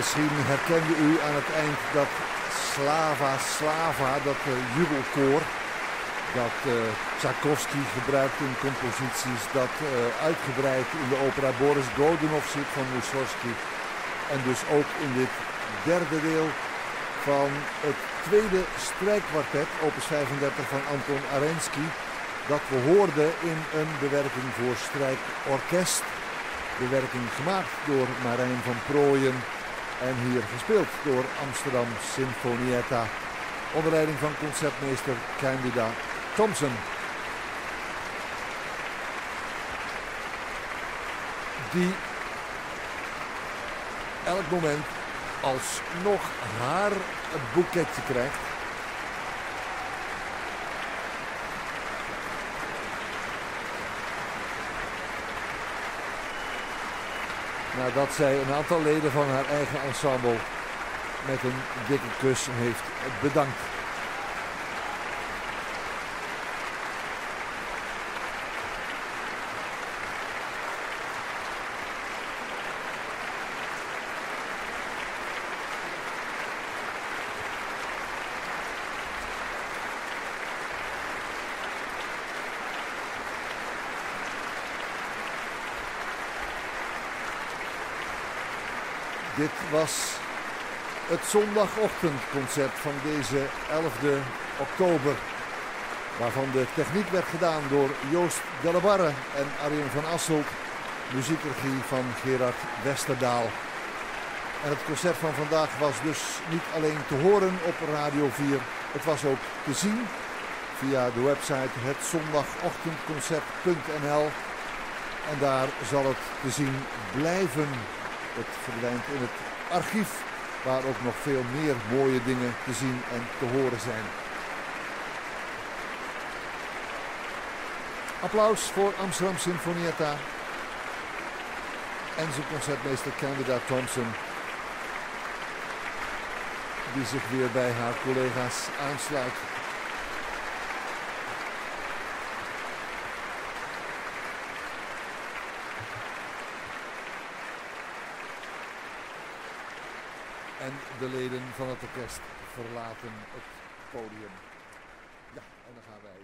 Misschien herkende u aan het eind dat Slava Slava, dat uh, jubelkoor, dat uh, Tchaikovsky gebruikt in composities, dat uh, uitgebreid in de opera Boris Godunov zit van Mussorgsky. En dus ook in dit derde deel van het tweede strijkkwartet, opus 35 van Anton Arensky, dat we hoorden in een bewerking voor strijkorkest. Bewerking gemaakt door Marijn van Prooijen en hier gespeeld door Amsterdam Sinfonietta onder leiding van concertmeester Candida Thompson. Die elk moment alsnog haar boeketje krijgt. Nadat zij een aantal leden van haar eigen ensemble met een dikke kus heeft bedankt. Dit was het zondagochtendconcert van deze 11e oktober. Waarvan de techniek werd gedaan door Joost Delabarre en Arjen van Asselt. Muziekregie van Gerard Westerdaal. En het concert van vandaag was dus niet alleen te horen op Radio 4. Het was ook te zien via de website hetzondagochtendconcert.nl. En daar zal het te zien blijven. Het verdwijnt in het archief, waar ook nog veel meer mooie dingen te zien en te horen zijn. Applaus voor Amsterdam Sinfonietta en zijn concertmeester Candida Thompson, die zich weer bij haar collega's aansluit. En de leden van het orkest verlaten het podium. Ja, en dan gaan wij